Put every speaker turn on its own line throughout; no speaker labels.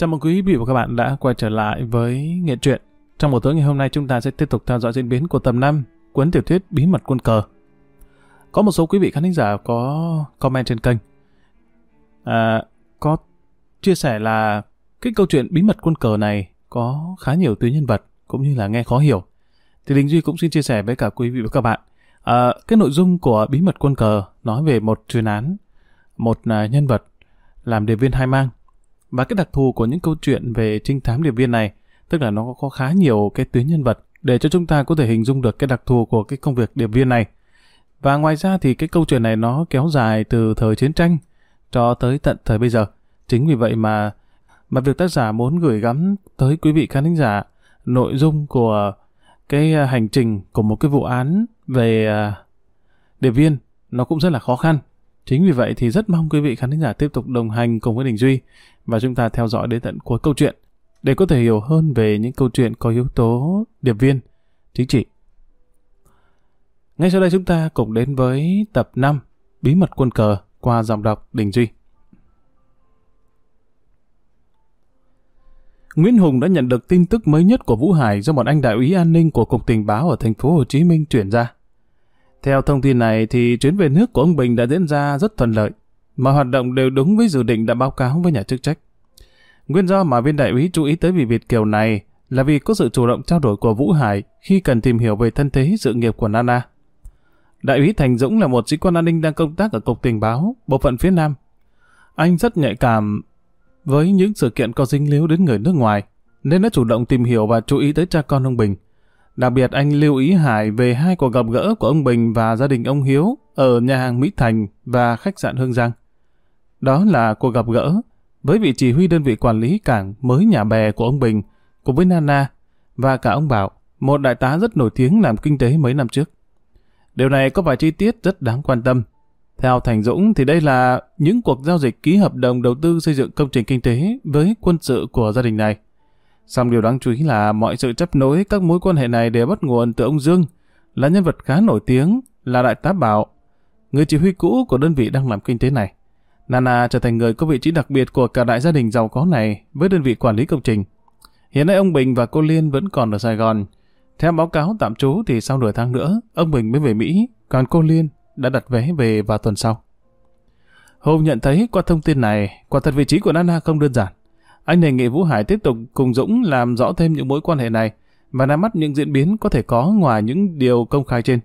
Chào mừng quý vị và các bạn đã quay trở lại với Nghệ truyện. Trong buổi tối ngày hôm nay chúng ta sẽ tiếp tục theo dõi diễn biến của tầm 5 cuốn tiểu thuyết Bí mật quân cờ. Có một số quý vị khán thính giả có comment trên kênh. À, có chia sẻ là cái câu chuyện Bí mật quân cờ này có khá nhiều tuyến nhân vật cũng như là nghe khó hiểu. Thì Đình Duy cũng xin chia sẻ với cả quý vị và các bạn. À, cái nội dung của Bí mật quân cờ nói về một chuyên án, một à, nhân vật làm điệp viên hai mang và cái đặc thù của những câu chuyện về trinh thám điệp viên này, tức là nó có khá nhiều cái tuyến nhân vật để cho chúng ta có thể hình dung được cái đặc thù của cái công việc điệp viên này. Và ngoài ra thì cái câu chuyện này nó kéo dài từ thời chiến tranh cho tới tận thời bây giờ. Chính vì vậy mà mà việc tác giả muốn gửi gắm tới quý vị khán thính giả nội dung của cái à, hành trình của một cái vụ án về à, điệp viên nó cũng rất là khó khăn. Chính vì vậy thì rất mong quý vị khán giả tiếp tục đồng hành cùng với Đình Duy và chúng ta theo dõi đến tận cuối câu chuyện để có thể hiểu hơn về những câu chuyện có yếu tố điệp viên, chính trị. Ngay sau đây chúng ta cùng đến với tập 5 Bí mật quân cờ qua dòng đọc Đình Duy. Nguyễn Hùng đã nhận được tin tức mới nhất của Vũ Hải do một anh đại úy an ninh của Cục Tình báo ở thành phố Hồ Chí Minh chuyển ra. Theo thông tin này thì chuyến về nước của ông Bình đã diễn ra rất thuận lợi mọi hoạt động đều đúng với dự định đã báo cáo với nhà chức trách. Nguyên do mà viên đại úy chú ý tới vị Việt Kiều này là vì có sự chủ động trao đổi của Vũ Hải khi cần tìm hiểu về thân thế sự nghiệp của Nana. Đại úy Thành Dũng là một sĩ quan an ninh đang công tác ở Cục Tình báo, bộ phận phía Nam. Anh rất nhạy cảm với những sự kiện có dính líu đến người nước ngoài, nên đã chủ động tìm hiểu và chú ý tới cha con ông Bình. Đặc biệt anh lưu ý Hải về hai cuộc gặp gỡ của ông Bình và gia đình ông Hiếu ở nhà hàng Mỹ Thành và khách sạn Hương Giang. Đó là cuộc gặp gỡ với vị chỉ huy đơn vị quản lý cảng mới nhà bè của ông Bình, cùng với Nana và cả ông Bảo, một đại tá rất nổi tiếng làm kinh tế mấy năm trước. Điều này có vài chi tiết rất đáng quan tâm. Theo Thành Dũng thì đây là những cuộc giao dịch ký hợp đồng đầu tư xây dựng công trình kinh tế với quân sự của gia đình này. Song điều đáng chú ý là mọi sự chấp nối các mối quan hệ này đều bắt nguồn từ ông Dương, là nhân vật khá nổi tiếng, là đại tá Bảo, người chỉ huy cũ của đơn vị đang làm kinh tế này. Nana trở thành người có vị trí đặc biệt của cả đại gia đình giàu có này với đơn vị quản lý công trình. Hiện nay ông Bình và cô Liên vẫn còn ở Sài Gòn. Theo báo cáo tạm trú thì sau nửa tháng nữa, ông Bình mới về Mỹ, còn cô Liên đã đặt vé về vào tuần sau. Hôm nhận thấy qua thông tin này, quả thật vị trí của Nana không đơn giản. Anh đề nghị Vũ Hải tiếp tục cùng Dũng làm rõ thêm những mối quan hệ này và nắm mắt những diễn biến có thể có ngoài những điều công khai trên.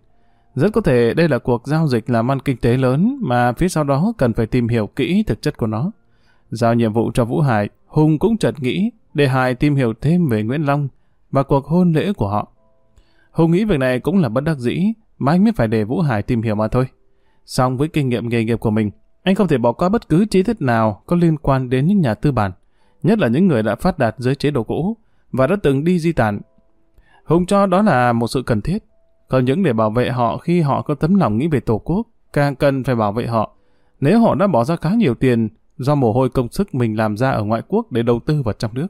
Rất có thể đây là cuộc giao dịch làm ăn kinh tế lớn mà phía sau đó cần phải tìm hiểu kỹ thực chất của nó. Giao nhiệm vụ cho Vũ Hải, Hùng cũng chợt nghĩ để Hải tìm hiểu thêm về Nguyễn Long và cuộc hôn lễ của họ. Hùng nghĩ việc này cũng là bất đắc dĩ, mà anh mới phải để Vũ Hải tìm hiểu mà thôi. Song với kinh nghiệm nghề nghiệp của mình, anh không thể bỏ qua bất cứ chi tiết nào có liên quan đến những nhà tư bản, nhất là những người đã phát đạt dưới chế độ cũ và đã từng đi di tản. Hùng cho đó là một sự cần thiết, không những để bảo vệ họ khi họ có tấm lòng nghĩ về Tổ quốc, càng cần phải bảo vệ họ. Nếu họ đã bỏ ra khá nhiều tiền do mồ hôi công sức mình làm ra ở ngoại quốc để đầu tư vào trong nước.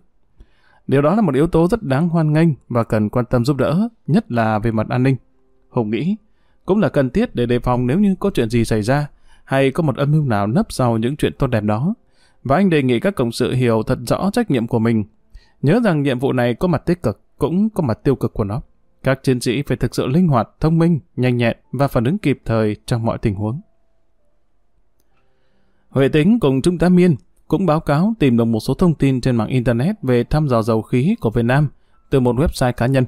Điều đó là một yếu tố rất đáng hoan nghênh và cần quan tâm giúp đỡ, nhất là về mặt an ninh. Hùng nghĩ, cũng là cần thiết để đề phòng nếu như có chuyện gì xảy ra, hay có một âm mưu nào nấp sau những chuyện tốt đẹp đó. Và anh đề nghị các cộng sự hiểu thật rõ trách nhiệm của mình. Nhớ rằng nhiệm vụ này có mặt tích cực, cũng có mặt tiêu cực của nó. Các chiến sĩ phải thực sự linh hoạt, thông minh, nhanh nhẹn và phản ứng kịp thời trong mọi tình huống. Huệ tính cùng Trung tá Miên cũng báo cáo tìm được một số thông tin trên mạng Internet về thăm dò dầu khí của Việt Nam từ một website cá nhân.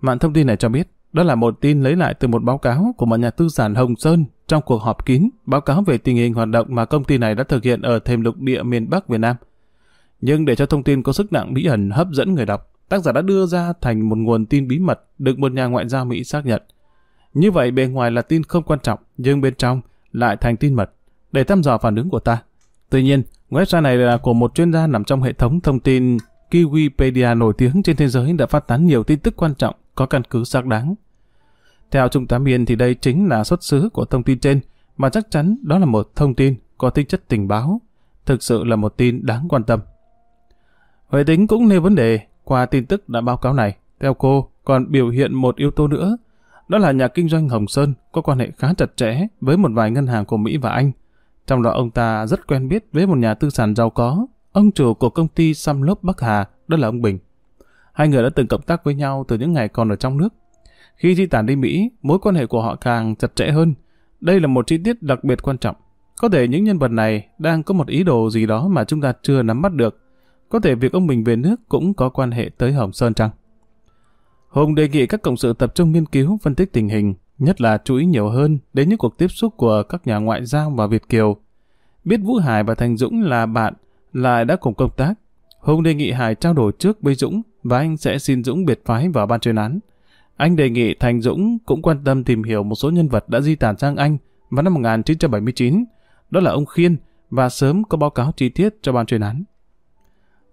Mạng thông tin này cho biết, đó là một tin lấy lại từ một báo cáo của một nhà tư sản Hồng Sơn trong cuộc họp kín báo cáo về tình hình hoạt động mà công ty này đã thực hiện ở thềm lục địa miền Bắc Việt Nam. Nhưng để cho thông tin có sức nặng bí ẩn hấp dẫn người đọc, tác giả đã đưa ra thành một nguồn tin bí mật được một nhà ngoại giao Mỹ xác nhận. Như vậy bề ngoài là tin không quan trọng, nhưng bên trong lại thành tin mật, để thăm dò phản ứng của ta. Tuy nhiên, website này là của một chuyên gia nằm trong hệ thống thông tin Kiwipedia nổi tiếng trên thế giới đã phát tán nhiều tin tức quan trọng có căn cứ xác đáng. Theo Trung tá Miên thì đây chính là xuất xứ của thông tin trên, mà chắc chắn đó là một thông tin có tính chất tình báo, thực sự là một tin đáng quan tâm. Huệ tính cũng nêu vấn đề qua tin tức đã báo cáo này, theo cô còn biểu hiện một yếu tố nữa, đó là nhà kinh doanh Hồng Sơn có quan hệ khá chặt chẽ với một vài ngân hàng của Mỹ và Anh. Trong đó ông ta rất quen biết với một nhà tư sản giàu có ông chủ của công ty xăm lốp Bắc Hà, đó là ông Bình. Hai người đã từng cộng tác với nhau từ những ngày còn ở trong nước. Khi di tản đi Mỹ, mối quan hệ của họ càng chặt chẽ hơn. Đây là một chi tiết đặc biệt quan trọng. Có thể những nhân vật này đang có một ý đồ gì đó mà chúng ta chưa nắm bắt được. Có thể việc ông Bình về nước cũng có quan hệ tới Hồng Sơn Trăng. Hùng đề nghị các cộng sự tập trung nghiên cứu, phân tích tình hình, nhất là chú ý nhiều hơn đến những cuộc tiếp xúc của các nhà ngoại giao và Việt Kiều. Biết Vũ Hải và Thành Dũng là bạn, lại đã cùng công tác. Hùng đề nghị Hải trao đổi trước với Dũng và anh sẽ xin Dũng biệt phái vào ban chuyên án. Anh đề nghị Thành Dũng cũng quan tâm tìm hiểu một số nhân vật đã di tản sang Anh vào năm 1979, đó là ông Khiên, và sớm có báo cáo chi tiết cho ban chuyên án.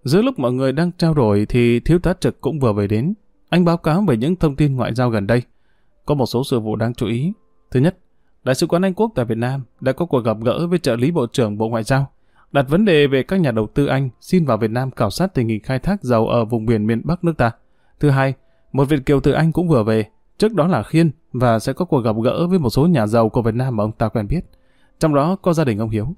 Giữa lúc mọi người đang trao đổi thì thiếu tá trực cũng vừa về đến. Anh báo cáo về những thông tin ngoại giao gần đây. Có một số sự vụ đáng chú ý. Thứ nhất, Đại sứ quán Anh Quốc tại Việt Nam đã có cuộc gặp gỡ với trợ lý Bộ trưởng Bộ Ngoại giao, đặt vấn đề về các nhà đầu tư Anh xin vào Việt Nam khảo sát tình hình khai thác dầu ở vùng biển miền Bắc nước ta. Thứ hai, một Việt kiều từ Anh cũng vừa về, trước đó là Khiên và sẽ có cuộc gặp gỡ với một số nhà giàu của Việt Nam mà ông ta quen biết. Trong đó có gia đình ông Hiếu.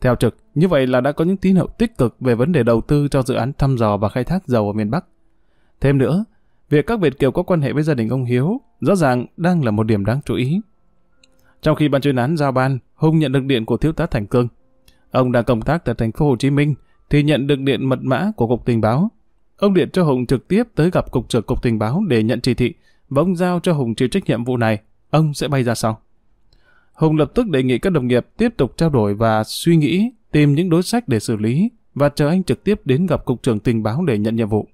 Theo trực, như vậy là đã có những tín hiệu tích cực về vấn đề đầu tư cho dự án thăm dò và khai thác dầu ở miền Bắc. Thêm nữa, việc các Việt Kiều có quan hệ với gia đình ông Hiếu rõ ràng đang là một điểm đáng chú ý. Trong khi ban chuyên án giao ban, Hùng nhận được điện của thiếu tá Thành Cương. Ông đang công tác tại thành phố Hồ Chí Minh thì nhận được điện mật mã của cục tình báo. Ông điện cho Hùng trực tiếp tới gặp cục trưởng cục tình báo để nhận chỉ thị và ông giao cho Hùng chịu trách nhiệm vụ này. Ông sẽ bay ra sau. Hùng lập tức đề nghị các đồng nghiệp tiếp tục trao đổi và suy nghĩ, tìm những đối sách để xử lý và chờ anh trực tiếp đến gặp cục trưởng tình báo để nhận nhiệm vụ.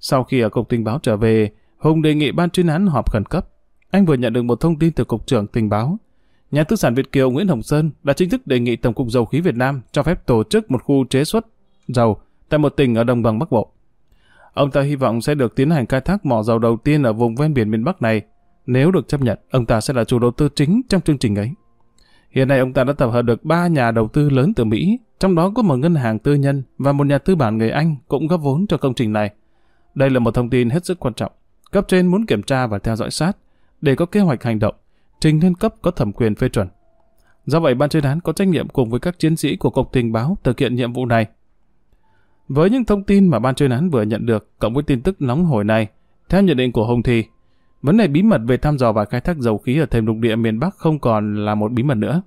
Sau khi ở cục tình báo trở về, Hùng đề nghị ban chuyên án họp khẩn cấp. Anh vừa nhận được một thông tin từ cục trưởng tình báo. Nhà tư sản Việt Kiều Nguyễn Hồng Sơn đã chính thức đề nghị Tổng cục Dầu khí Việt Nam cho phép tổ chức một khu chế xuất dầu tại một tỉnh ở đồng bằng Bắc Bộ. Ông ta hy vọng sẽ được tiến hành khai thác mỏ dầu đầu tiên ở vùng ven biển miền Bắc này nếu được chấp nhận, ông ta sẽ là chủ đầu tư chính trong chương trình ấy. Hiện nay ông ta đã tập hợp được 3 nhà đầu tư lớn từ Mỹ, trong đó có một ngân hàng tư nhân và một nhà tư bản người Anh cũng góp vốn cho công trình này. Đây là một thông tin hết sức quan trọng. Cấp trên muốn kiểm tra và theo dõi sát để có kế hoạch hành động, trình lên cấp có thẩm quyền phê chuẩn. Do vậy, ban chuyên án có trách nhiệm cùng với các chiến sĩ của Cục Tình báo thực hiện nhiệm vụ này. Với những thông tin mà ban chuyên án vừa nhận được, cộng với tin tức nóng hổi này, theo nhận định của Hồng thì Vấn đề bí mật về thăm dò và khai thác dầu khí ở thềm lục địa miền Bắc không còn là một bí mật nữa.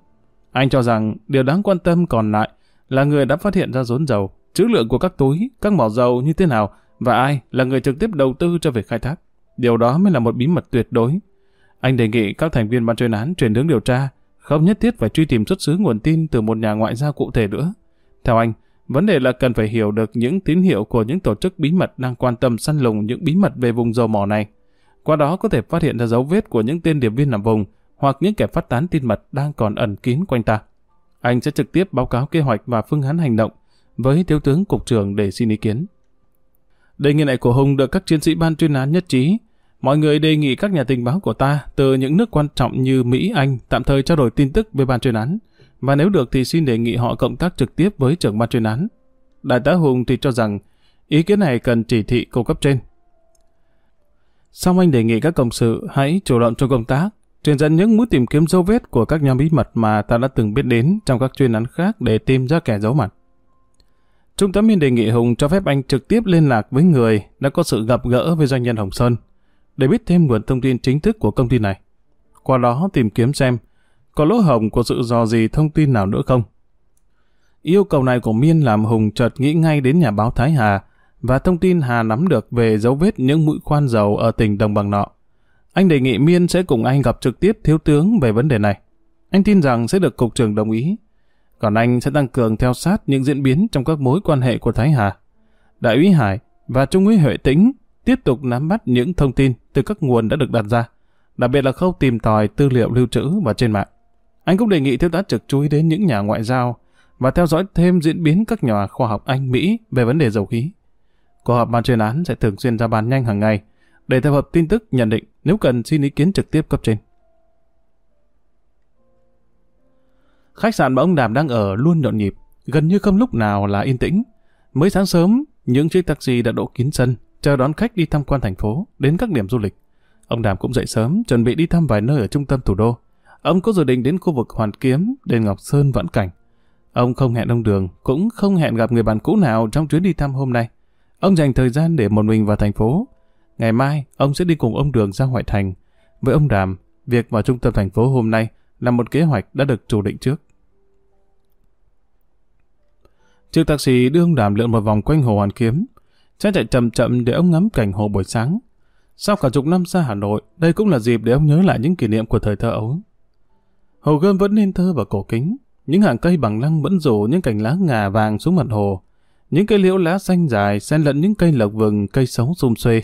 Anh cho rằng điều đáng quan tâm còn lại là người đã phát hiện ra rốn dầu, trữ lượng của các túi, các mỏ dầu như thế nào và ai là người trực tiếp đầu tư cho việc khai thác. Điều đó mới là một bí mật tuyệt đối. Anh đề nghị các thành viên ban chuyên án chuyển hướng điều tra, không nhất thiết phải truy tìm xuất xứ nguồn tin từ một nhà ngoại giao cụ thể nữa. Theo anh, vấn đề là cần phải hiểu được những tín hiệu của những tổ chức bí mật đang quan tâm săn lùng những bí mật về vùng dầu mỏ này. Qua đó có thể phát hiện ra dấu vết của những tên điệp viên nằm vùng hoặc những kẻ phát tán tin mật đang còn ẩn kín quanh ta. Anh sẽ trực tiếp báo cáo kế hoạch và phương án hành động với thiếu tướng cục trưởng để xin ý kiến. Đề nghị này của Hùng được các chiến sĩ ban chuyên án nhất trí. Mọi người đề nghị các nhà tình báo của ta từ những nước quan trọng như Mỹ, Anh tạm thời trao đổi tin tức với ban chuyên án. Và nếu được thì xin đề nghị họ cộng tác trực tiếp với trưởng ban chuyên án. Đại tá Hùng thì cho rằng ý kiến này cần chỉ thị cô cấp trên Xong anh đề nghị các cộng sự hãy chủ động trong công tác, truyền dẫn những mũi tìm kiếm dấu vết của các nhóm bí mật mà ta đã từng biết đến trong các chuyên án khác để tìm ra kẻ giấu mặt. Trung tá Miên đề nghị Hùng cho phép anh trực tiếp liên lạc với người đã có sự gặp gỡ với doanh nhân Hồng Sơn để biết thêm nguồn thông tin chính thức của công ty này. Qua đó tìm kiếm xem có lỗ hổng của sự dò gì thông tin nào nữa không. Yêu cầu này của Miên làm Hùng chợt nghĩ ngay đến nhà báo Thái Hà và thông tin Hà nắm được về dấu vết những mũi khoan dầu ở tỉnh Đồng Bằng nọ. Anh đề nghị Miên sẽ cùng anh gặp trực tiếp thiếu tướng về vấn đề này. Anh tin rằng sẽ được cục trưởng đồng ý. Còn anh sẽ tăng cường theo sát những diễn biến trong các mối quan hệ của Thái Hà. Đại úy Hải và Trung úy Huệ Tĩnh tiếp tục nắm bắt những thông tin từ các nguồn đã được đặt ra, đặc biệt là khâu tìm tòi tư liệu lưu trữ và trên mạng. Anh cũng đề nghị thiếu tá trực chú ý đến những nhà ngoại giao và theo dõi thêm diễn biến các nhà khoa học Anh Mỹ về vấn đề dầu khí. Cuộc họp ban chuyên án sẽ thường xuyên ra bàn nhanh hàng ngày để tập hợp tin tức nhận định nếu cần xin ý kiến trực tiếp cấp trên. Khách sạn mà ông Đàm đang ở luôn nhộn nhịp, gần như không lúc nào là yên tĩnh. Mới sáng sớm, những chiếc taxi đã đỗ kín sân, chờ đón khách đi tham quan thành phố, đến các điểm du lịch. Ông Đàm cũng dậy sớm, chuẩn bị đi thăm vài nơi ở trung tâm thủ đô. Ông có dự định đến khu vực Hoàn Kiếm, đền Ngọc Sơn Vãn Cảnh. Ông không hẹn ông Đường, cũng không hẹn gặp người bạn cũ nào trong chuyến đi thăm hôm nay. Ông dành thời gian để một mình vào thành phố. Ngày mai, ông sẽ đi cùng ông Đường ra ngoại thành. Với ông Đàm, việc vào trung tâm thành phố hôm nay là một kế hoạch đã được chủ định trước. Chiếc taxi đưa ông Đàm lượn một vòng quanh hồ Hoàn Kiếm. Xe chạy chậm chậm để ông ngắm cảnh hồ buổi sáng. Sau cả chục năm xa Hà Nội, đây cũng là dịp để ông nhớ lại những kỷ niệm của thời thơ ấu. Hồ gươm vẫn nên thơ và cổ kính. Những hàng cây bằng lăng vẫn rủ những cành lá ngà vàng xuống mặt hồ. Những cây liễu lá xanh dài xen lẫn những cây lộc vừng, cây xấu xum xuê.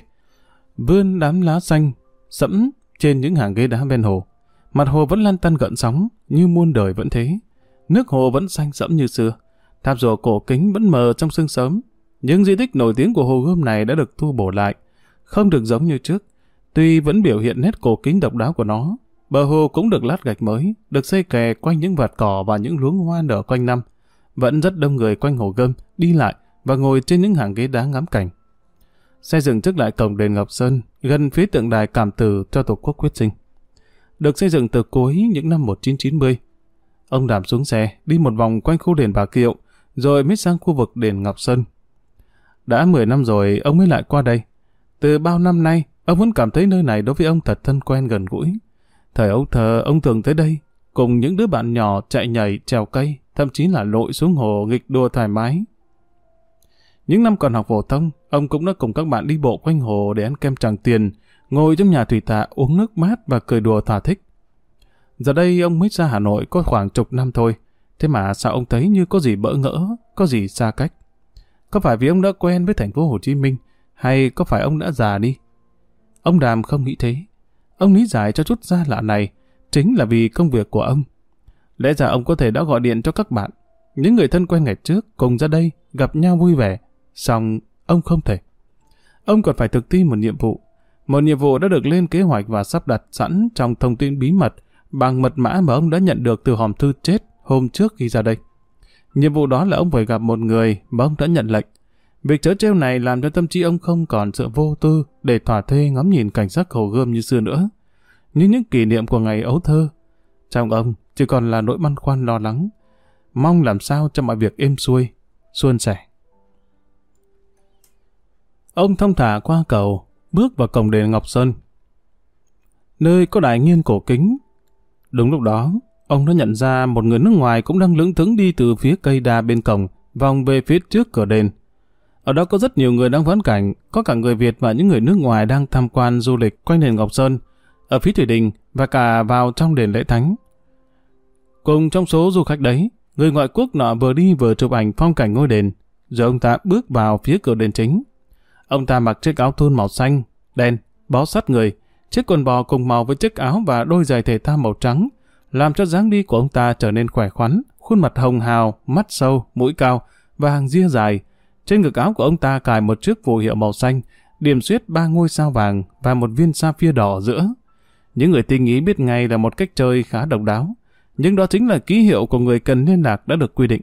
Vươn đám lá xanh, sẫm trên những hàng ghế đá ven hồ. Mặt hồ vẫn lan tăn gợn sóng, như muôn đời vẫn thế. Nước hồ vẫn xanh sẫm như xưa. Tháp rùa cổ kính vẫn mờ trong sương sớm. Những di tích nổi tiếng của hồ gươm này đã được tu bổ lại, không được giống như trước. Tuy vẫn biểu hiện nét cổ kính độc đáo của nó, bờ hồ cũng được lát gạch mới, được xây kè quanh những vạt cỏ và những luống hoa nở quanh năm. Vẫn rất đông người quanh hồ gươm, đi lại và ngồi trên những hàng ghế đá ngắm cảnh. Xây dựng trước lại cổng đền Ngọc Sơn, gần phía tượng đài cảm tử cho Tổ quốc quyết sinh. Được xây dựng từ cuối những năm 1990. Ông đạp xuống xe, đi một vòng quanh khu đền Bà Kiệu, rồi mới sang khu vực đền Ngọc Sơn. Đã 10 năm rồi, ông mới lại qua đây. Từ bao năm nay, ông vẫn cảm thấy nơi này đối với ông thật thân quen gần gũi. Thời ấu thơ, ông thường tới đây, cùng những đứa bạn nhỏ chạy nhảy, trèo cây, thậm chí là lội xuống hồ nghịch đua thoải mái. Những năm còn học phổ thông, ông cũng đã cùng các bạn đi bộ quanh hồ để ăn kem tràng tiền, ngồi trong nhà thủy tạ uống nước mát và cười đùa thỏa thích. Giờ đây ông mới ra Hà Nội có khoảng chục năm thôi, thế mà sao ông thấy như có gì bỡ ngỡ, có gì xa cách? Có phải vì ông đã quen với thành phố Hồ Chí Minh, hay có phải ông đã già đi? Ông Đàm không nghĩ thế. Ông lý giải cho chút xa lạ này, chính là vì công việc của ông. Lẽ ra ông có thể đã gọi điện cho các bạn, những người thân quen ngày trước cùng ra đây gặp nhau vui vẻ, Xong, ông không thể. Ông còn phải thực thi một nhiệm vụ. Một nhiệm vụ đã được lên kế hoạch và sắp đặt sẵn trong thông tin bí mật bằng mật mã mà ông đã nhận được từ hòm thư chết hôm trước khi ra đây. Nhiệm vụ đó là ông phải gặp một người mà ông đã nhận lệnh. Việc chớ treo này làm cho tâm trí ông không còn sự vô tư để thỏa thê ngắm nhìn cảnh sắc hồ gươm như xưa nữa. Như những kỷ niệm của ngày ấu thơ. Trong ông chỉ còn là nỗi băn khoăn lo lắng. Mong làm sao cho mọi việc êm xuôi, suôn sẻ. Ông thông thả qua cầu, bước vào cổng đền Ngọc Sơn. Nơi có đại nghiên cổ kính. Đúng lúc đó, ông đã nhận ra một người nước ngoài cũng đang lững thững đi từ phía cây đa bên cổng, vòng về phía trước cửa đền. Ở đó có rất nhiều người đang vãn cảnh, có cả người Việt và những người nước ngoài đang tham quan du lịch quanh đền Ngọc Sơn, ở phía thủy đình và cả vào trong đền lễ thánh. Cùng trong số du khách đấy, người ngoại quốc nọ vừa đi vừa chụp ảnh phong cảnh ngôi đền, rồi ông ta bước vào phía cửa đền chính. Ông ta mặc chiếc áo thun màu xanh, đen, bó sát người, chiếc quần bò cùng màu với chiếc áo và đôi giày thể thao màu trắng, làm cho dáng đi của ông ta trở nên khỏe khoắn, khuôn mặt hồng hào, mắt sâu, mũi cao và hàng ria dài. Trên ngực áo của ông ta cài một chiếc phù hiệu màu xanh, điểm xuyết ba ngôi sao vàng và một viên sapphire đỏ giữa. Những người tinh ý biết ngay là một cách chơi khá độc đáo, nhưng đó chính là ký hiệu của người cần liên lạc đã được quy định.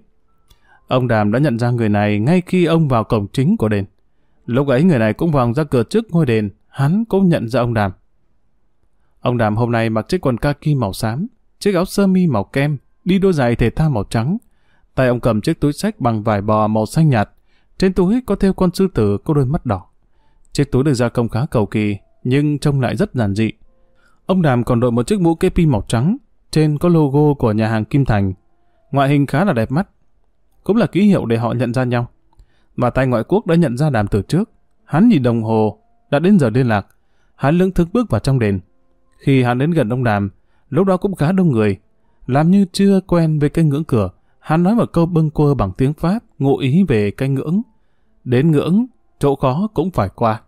Ông Đàm đã nhận ra người này ngay khi ông vào cổng chính của đền. Lúc ấy người này cũng vòng ra cửa trước ngôi đền, hắn cũng nhận ra ông Đàm. Ông Đàm hôm nay mặc chiếc quần kaki màu xám, chiếc áo sơ mi màu kem, đi đôi giày thể thao màu trắng. Tay ông cầm chiếc túi sách bằng vải bò màu xanh nhạt. Trên túi có theo con sư tử có đôi mắt đỏ. Chiếc túi được gia công khá cầu kỳ, nhưng trông lại rất giản dị. Ông Đàm còn đội một chiếc mũ kepi màu trắng, trên có logo của nhà hàng Kim Thành. Ngoại hình khá là đẹp mắt. Cũng là ký hiệu để họ nhận ra nhau và tay ngoại quốc đã nhận ra đàm từ trước. Hắn nhìn đồng hồ, đã đến giờ liên lạc. Hắn lững thức bước vào trong đền. Khi hắn đến gần ông đàm, lúc đó cũng khá đông người. Làm như chưa quen với cây ngưỡng cửa, hắn nói một câu bâng quơ bằng tiếng Pháp, ngụ ý về cây ngưỡng. Đến ngưỡng, chỗ khó cũng phải qua.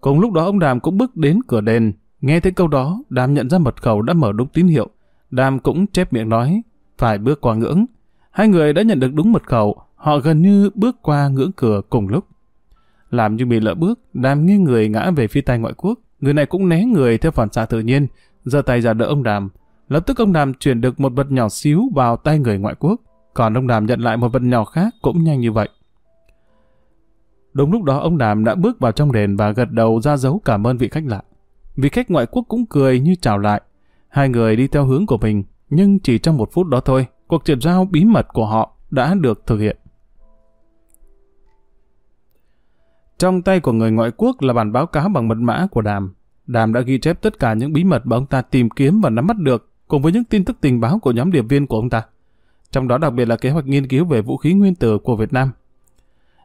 Cùng lúc đó ông Đàm cũng bước đến cửa đền. Nghe thấy câu đó, Đàm nhận ra mật khẩu đã mở đúng tín hiệu. Đàm cũng chép miệng nói, phải bước qua ngưỡng. Hai người đã nhận được đúng mật khẩu, Họ gần như bước qua ngưỡng cửa cùng lúc. Làm như bị lỡ bước, đàm nghiêng người ngã về phía tay ngoại quốc. Người này cũng né người theo phản xạ tự nhiên, giơ tay ra đỡ ông đàm. Lập tức ông đàm chuyển được một vật nhỏ xíu vào tay người ngoại quốc, còn ông đàm nhận lại một vật nhỏ khác cũng nhanh như vậy. Đúng lúc đó ông đàm đã bước vào trong đền và gật đầu ra dấu cảm ơn vị khách lạ. Vị khách ngoại quốc cũng cười như chào lại. Hai người đi theo hướng của mình, nhưng chỉ trong một phút đó thôi, cuộc chuyển giao bí mật của họ đã được thực hiện. Trong tay của người ngoại quốc là bản báo cáo bằng mật mã của Đàm. Đàm đã ghi chép tất cả những bí mật mà ông ta tìm kiếm và nắm bắt được, cùng với những tin tức tình báo của nhóm điệp viên của ông ta. Trong đó đặc biệt là kế hoạch nghiên cứu về vũ khí nguyên tử của Việt Nam.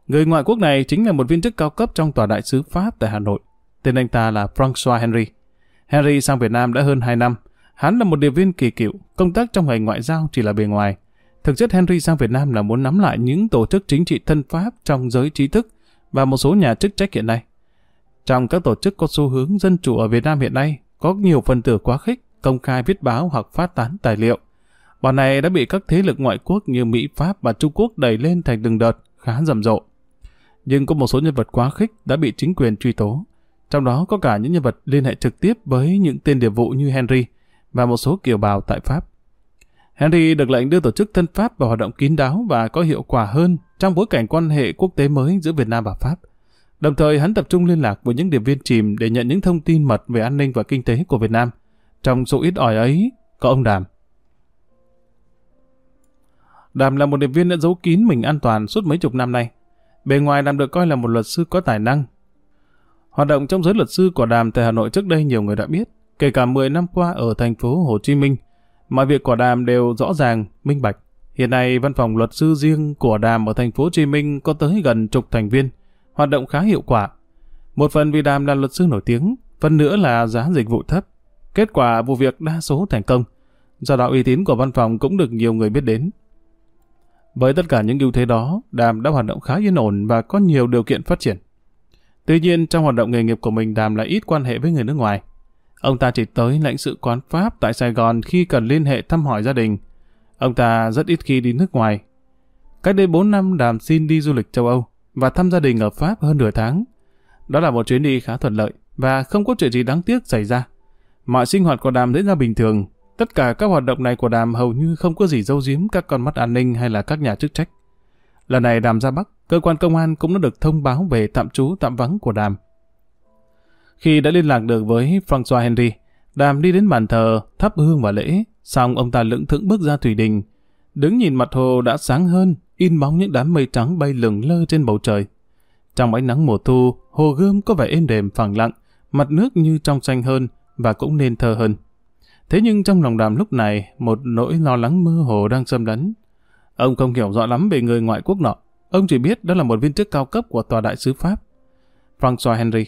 Người ngoại quốc này chính là một viên chức cao cấp trong tòa đại sứ Pháp tại Hà Nội. Tên anh ta là François Henry. Henry sang Việt Nam đã hơn 2 năm. Hắn là một điệp viên kỳ cựu, công tác trong ngành ngoại giao chỉ là bề ngoài. Thực chất Henry sang Việt Nam là muốn nắm lại những tổ chức chính trị thân Pháp trong giới trí thức và một số nhà chức trách hiện nay. Trong các tổ chức có xu hướng dân chủ ở Việt Nam hiện nay, có nhiều phần tử quá khích, công khai viết báo hoặc phát tán tài liệu. Bọn này đã bị các thế lực ngoại quốc như Mỹ, Pháp và Trung Quốc đẩy lên thành từng đợt, khá rầm rộ. Nhưng có một số nhân vật quá khích đã bị chính quyền truy tố. Trong đó có cả những nhân vật liên hệ trực tiếp với những tên điệp vụ như Henry và một số kiều bào tại Pháp. Henry được lệnh đưa tổ chức thân Pháp vào hoạt động kín đáo và có hiệu quả hơn trong bối cảnh quan hệ quốc tế mới giữa Việt Nam và Pháp. Đồng thời hắn tập trung liên lạc với những điệp viên chìm để nhận những thông tin mật về an ninh và kinh tế của Việt Nam. Trong số ít ỏi ấy có ông Đàm. Đàm là một điệp viên đã giấu kín mình an toàn suốt mấy chục năm nay. Bề ngoài Đàm được coi là một luật sư có tài năng. Hoạt động trong giới luật sư của Đàm tại Hà Nội trước đây nhiều người đã biết, kể cả 10 năm qua ở thành phố Hồ Chí Minh. Mọi việc của Đàm đều rõ ràng, minh bạch. Hiện nay văn phòng luật sư riêng của Đàm ở thành phố Hồ Chí Minh có tới gần chục thành viên, hoạt động khá hiệu quả. Một phần vì Đàm là luật sư nổi tiếng, phần nữa là giá dịch vụ thấp. Kết quả vụ việc đa số thành công. Do đó uy tín của văn phòng cũng được nhiều người biết đến. Với tất cả những ưu thế đó, Đàm đã hoạt động khá yên ổn và có nhiều điều kiện phát triển. Tuy nhiên, trong hoạt động nghề nghiệp của mình Đàm lại ít quan hệ với người nước ngoài. Ông ta chỉ tới lãnh sự quán Pháp tại Sài Gòn khi cần liên hệ thăm hỏi gia đình. Ông ta rất ít khi đi nước ngoài. Cách đây 4 năm Đàm xin đi du lịch châu Âu và thăm gia đình ở Pháp hơn nửa tháng. Đó là một chuyến đi khá thuận lợi và không có chuyện gì đáng tiếc xảy ra. Mọi sinh hoạt của Đàm diễn ra bình thường. Tất cả các hoạt động này của Đàm hầu như không có gì dâu giếm các con mắt an ninh hay là các nhà chức trách. Lần này Đàm ra Bắc, cơ quan công an cũng đã được thông báo về tạm trú tạm vắng của Đàm. Khi đã liên lạc được với François Henry, Đàm đi đến bàn thờ, thắp hương và lễ, xong ông ta lững thững bước ra thủy đình. Đứng nhìn mặt hồ đã sáng hơn, in bóng những đám mây trắng bay lừng lơ trên bầu trời. Trong ánh nắng mùa thu, hồ gươm có vẻ êm đềm phẳng lặng, mặt nước như trong xanh hơn và cũng nên thơ hơn. Thế nhưng trong lòng đàm lúc này, một nỗi lo lắng mơ hồ đang xâm lấn. Ông không hiểu rõ lắm về người ngoại quốc nọ. Ông chỉ biết đó là một viên chức cao cấp của tòa đại sứ Pháp. François Henry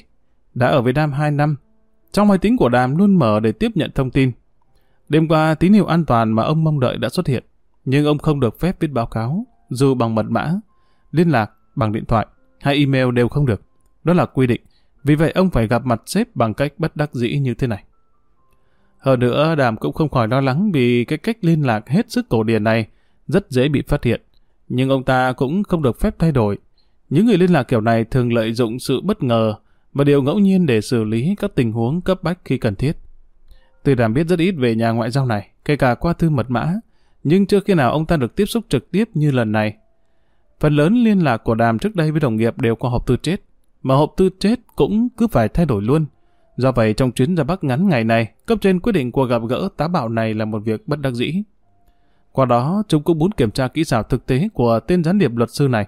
đã ở Việt Nam 2 năm. Trong máy tính của đàm luôn mở để tiếp nhận thông tin. Đêm qua, tín hiệu an toàn mà ông mong đợi đã xuất hiện. Nhưng ông không được phép viết báo cáo, dù bằng mật mã, liên lạc bằng điện thoại hay email đều không được. Đó là quy định. Vì vậy ông phải gặp mặt sếp bằng cách bất đắc dĩ như thế này. Hơn nữa, Đàm cũng không khỏi lo lắng vì cái cách liên lạc hết sức cổ điển này rất dễ bị phát hiện. Nhưng ông ta cũng không được phép thay đổi. Những người liên lạc kiểu này thường lợi dụng sự bất ngờ và điều ngẫu nhiên để xử lý các tình huống cấp bách khi cần thiết. Từ Đàm biết rất ít về nhà ngoại giao này, kể cả qua thư mật mã, nhưng chưa khi nào ông ta được tiếp xúc trực tiếp như lần này. Phần lớn liên lạc của Đàm trước đây với đồng nghiệp đều qua hộp thư chết, mà hộp thư chết cũng cứ phải thay đổi luôn. Do vậy trong chuyến ra Bắc ngắn ngày này, cấp trên quyết định cuộc gặp gỡ tá bạo này là một việc bất đắc dĩ. Qua đó, chúng cũng muốn kiểm tra kỹ xảo thực tế của tên gián điệp luật sư này.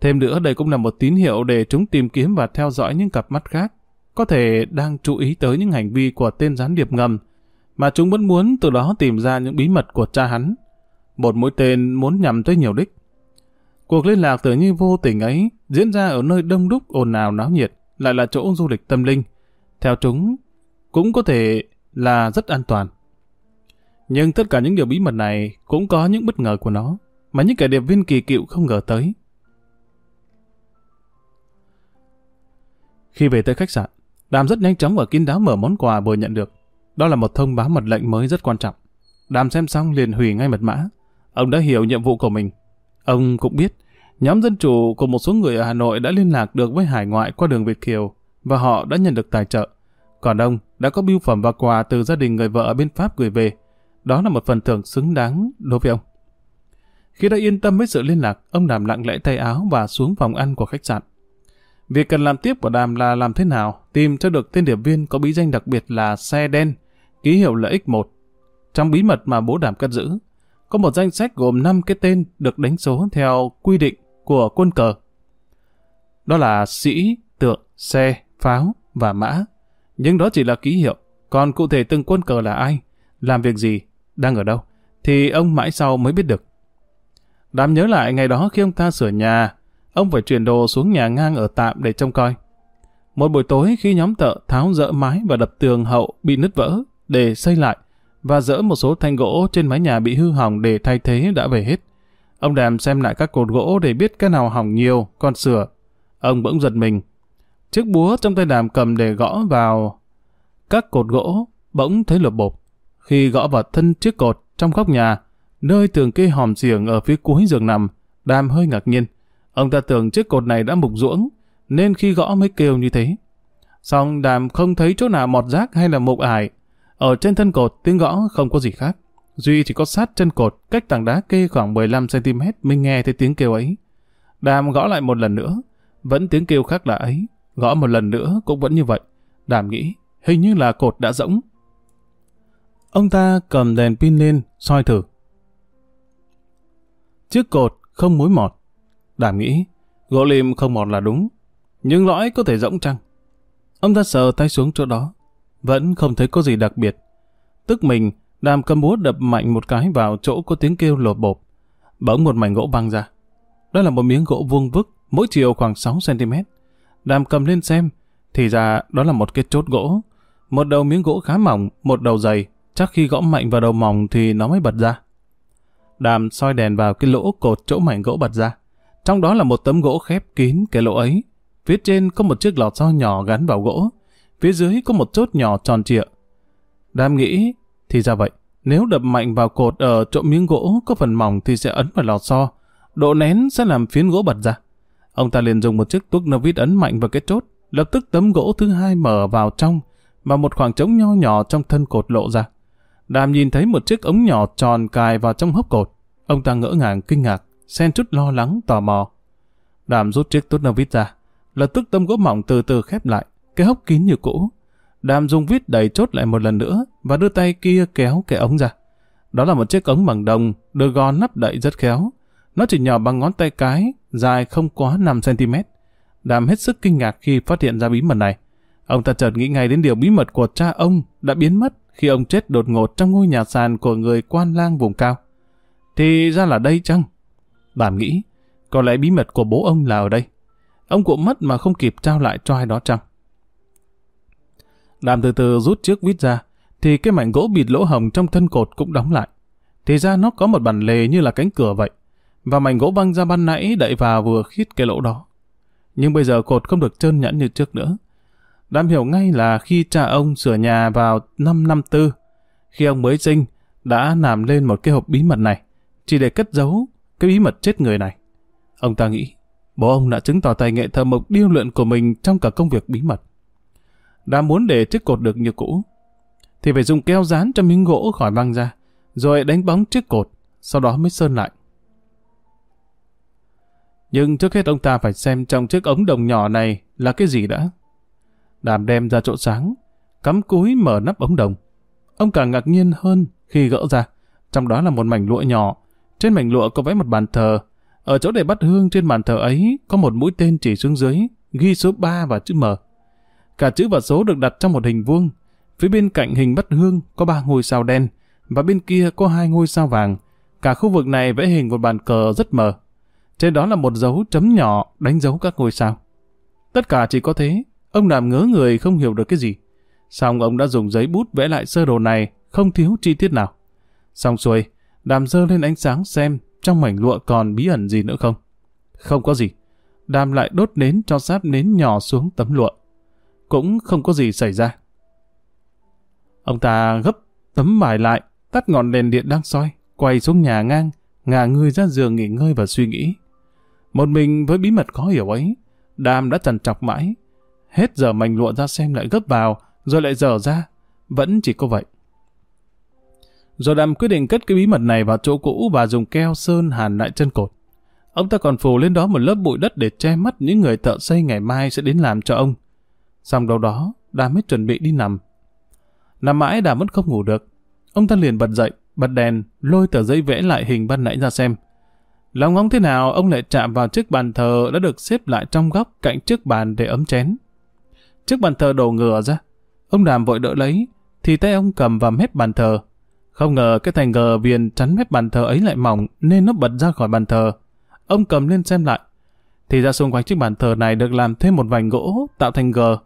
Thêm nữa, đây cũng là một tín hiệu để chúng tìm kiếm và theo dõi những cặp mắt khác, có thể đang chú ý tới những hành vi của tên gián điệp ngầm, mà chúng vẫn muốn từ đó tìm ra những bí mật của cha hắn. Một mũi tên muốn nhằm tới nhiều đích. Cuộc liên lạc tưởng như vô tình ấy diễn ra ở nơi đông đúc ồn ào náo nhiệt, lại là chỗ du lịch tâm linh. Theo chúng, cũng có thể là rất an toàn. Nhưng tất cả những điều bí mật này cũng có những bất ngờ của nó, mà những kẻ điệp viên kỳ cựu không ngờ tới. Khi về tới khách sạn, Đàm rất nhanh chóng và kín đáo mở món quà vừa nhận được. Đó là một thông báo mật lệnh mới rất quan trọng. Đàm xem xong liền hủy ngay mật mã. Ông đã hiểu nhiệm vụ của mình. Ông cũng biết, nhóm dân chủ của một số người ở Hà Nội đã liên lạc được với hải ngoại qua đường Việt Kiều và họ đã nhận được tài trợ. Còn ông đã có bưu phẩm và quà từ gia đình người vợ ở bên Pháp gửi về. Đó là một phần thưởng xứng đáng đối với ông. Khi đã yên tâm với sự liên lạc, ông Đàm lặng lẽ tay áo và xuống phòng ăn của khách sạn. Việc cần làm tiếp của Đàm là làm thế nào tìm cho được tên điệp viên có bí danh đặc biệt là xe đen, ký hiệu là X1. Trong bí mật mà bố Đàm cất giữ, có một danh sách gồm 5 cái tên được đánh số theo quy định của quân cờ. Đó là sĩ, tượng, xe, pháo và mã. Nhưng đó chỉ là ký hiệu, còn cụ thể từng quân cờ là ai, làm việc gì, đang ở đâu, thì ông mãi sau mới biết được. Đám nhớ lại ngày đó khi ông ta sửa nhà, ông phải chuyển đồ xuống nhà ngang ở tạm để trông coi. Một buổi tối khi nhóm thợ tháo dỡ mái và đập tường hậu bị nứt vỡ để xây lại và dỡ một số thanh gỗ trên mái nhà bị hư hỏng để thay thế đã về hết. Ông Đàm xem lại các cột gỗ để biết cái nào hỏng nhiều, còn sửa. Ông bỗng giật mình. Chiếc búa trong tay Đàm cầm để gõ vào các cột gỗ, bỗng thấy lột bột. Khi gõ vào thân chiếc cột trong góc nhà, nơi tường kê hòm giềng ở phía cuối giường nằm, Đàm hơi ngạc nhiên. Ông ta tưởng chiếc cột này đã mục ruỗng, nên khi gõ mới kêu như thế. Xong Đàm không thấy chỗ nào mọt rác hay là mục ải. Ở trên thân cột tiếng gõ không có gì khác. Duy chỉ có sát chân cột, cách tảng đá kê khoảng 15cm mình nghe thấy tiếng kêu ấy. Đàm gõ lại một lần nữa, vẫn tiếng kêu khác là ấy. Gõ một lần nữa cũng vẫn như vậy. Đàm nghĩ, hình như là cột đã rỗng. Ông ta cầm đèn pin lên, soi thử. Chiếc cột không mối mọt. Đàm nghĩ, gỗ lim không mọt là đúng. Nhưng lõi có thể rỗng chăng? Ông ta sờ tay xuống chỗ đó. Vẫn không thấy có gì đặc biệt. Tức mình, đàm cầm búa đập mạnh một cái vào chỗ có tiếng kêu lột bột. Bỗng một mảnh gỗ băng ra. Đó là một miếng gỗ vuông vức, mỗi chiều khoảng 6cm. Đàm cầm lên xem, thì ra đó là một cái chốt gỗ. Một đầu miếng gỗ khá mỏng, một đầu dày, chắc khi gõ mạnh vào đầu mỏng thì nó mới bật ra. Đàm soi đèn vào cái lỗ cột chỗ mảnh gỗ bật ra. Trong đó là một tấm gỗ khép kín cái lỗ ấy. Phía trên có một chiếc lò xo nhỏ gắn vào gỗ. Phía dưới có một chốt nhỏ tròn trịa. Đàm nghĩ, thì ra vậy. Nếu đập mạnh vào cột ở chỗ miếng gỗ có phần mỏng thì sẽ ấn vào lò xo. Độ nén sẽ làm phiến gỗ bật ra. Ông ta liền dùng một chiếc tuốc nơ vít ấn mạnh vào cái chốt. Lập tức tấm gỗ thứ hai mở vào trong và một khoảng trống nho nhỏ trong thân cột lộ ra. Đàm nhìn thấy một chiếc ống nhỏ tròn cài vào trong hốc cột. Ông ta ngỡ ngàng kinh ngạc, xen chút lo lắng tò mò. Đàm rút chiếc tuốc nơ vít ra, lập tức tấm gỗ mỏng từ từ khép lại, cái hốc kín như cũ. Đàm dùng vít đẩy chốt lại một lần nữa và đưa tay kia kéo cái ống ra. Đó là một chiếc ống bằng đồng, được gò nắp đậy rất khéo. Nó chỉ nhỏ bằng ngón tay cái, dài không quá 5cm. Đàm hết sức kinh ngạc khi phát hiện ra bí mật này. Ông ta chợt nghĩ ngay đến điều bí mật của cha ông đã biến mất khi ông chết đột ngột trong ngôi nhà sàn của người quan lang vùng cao. Thì ra là đây chăng? Đàm nghĩ, có lẽ bí mật của bố ông là ở đây. Ông cụ mất mà không kịp trao lại cho ai đó chăng? Đàm từ từ rút chiếc vít ra, thì cái mảnh gỗ bịt lỗ hồng trong thân cột cũng đóng lại. Thì ra nó có một bản lề như là cánh cửa vậy, và mảnh gỗ băng ra ban nãy đậy vào vừa khít cái lỗ đó. Nhưng bây giờ cột không được trơn nhẵn như trước nữa. Đàm hiểu ngay là khi cha ông sửa nhà vào năm năm tư, khi ông mới sinh, đã làm lên một cái hộp bí mật này, chỉ để cất giấu cái bí mật chết người này. Ông ta nghĩ, bố ông đã chứng tỏ tài nghệ thợ mộc điêu luyện của mình trong cả công việc bí mật. Đã muốn để chiếc cột được như cũ, thì phải dùng keo dán cho miếng gỗ khỏi băng ra, rồi đánh bóng chiếc cột, sau đó mới sơn lại. Nhưng trước hết ông ta phải xem trong chiếc ống đồng nhỏ này là cái gì đã. Đàm đem ra chỗ sáng, cắm cúi mở nắp ống đồng. Ông càng ngạc nhiên hơn khi gỡ ra. Trong đó là một mảnh lụa nhỏ. Trên mảnh lụa có vẽ một bàn thờ. Ở chỗ để bắt hương trên bàn thờ ấy có một mũi tên chỉ xuống dưới, ghi số 3 và chữ M. Cả chữ và số được đặt trong một hình vuông. Phía bên cạnh hình bất hương có ba ngôi sao đen và bên kia có hai ngôi sao vàng. Cả khu vực này vẽ hình một bàn cờ rất mờ. Trên đó là một dấu chấm nhỏ đánh dấu các ngôi sao. Tất cả chỉ có thế, ông làm ngớ người không hiểu được cái gì. Xong ông đã dùng giấy bút vẽ lại sơ đồ này, không thiếu chi tiết nào. Xong xuôi, đàm dơ lên ánh sáng xem trong mảnh lụa còn bí ẩn gì nữa không. Không có gì. Đàm lại đốt nến cho sát nến nhỏ xuống tấm lụa. Cũng không có gì xảy ra. Ông ta gấp tấm bài lại, tắt ngọn đèn điện đang soi, quay xuống nhà ngang, ngả người ra giường nghỉ ngơi và suy nghĩ. Một mình với bí mật khó hiểu ấy, Đàm đã trần chọc mãi. Hết giờ mảnh lụa ra xem lại gấp vào, rồi lại dở ra. Vẫn chỉ có vậy. Rồi Đàm quyết định cất cái bí mật này vào chỗ cũ và dùng keo sơn hàn lại chân cột. Ông ta còn phủ lên đó một lớp bụi đất để che mắt những người thợ xây ngày mai sẽ đến làm cho ông. Xong đâu đó, Đàm mới chuẩn bị đi nằm. Nằm mãi Đàm vẫn không ngủ được. Ông ta liền bật dậy, bật đèn, lôi tờ giấy vẽ lại hình ban nãy ra xem. Lòng ngóng thế nào, ông lại chạm vào chiếc bàn thờ đã được xếp lại trong góc cạnh chiếc bàn để ấm chén. Chiếc bàn thờ đổ ngửa ra. Ông Đàm vội đỡ lấy, thì tay ông cầm vào mép bàn thờ. Không ngờ cái thành gờ viền chắn mép bàn thờ ấy lại mỏng nên nó bật ra khỏi bàn thờ. Ông cầm lên xem lại. Thì ra xung quanh chiếc bàn thờ này được làm thêm một vành gỗ tạo thành gờ.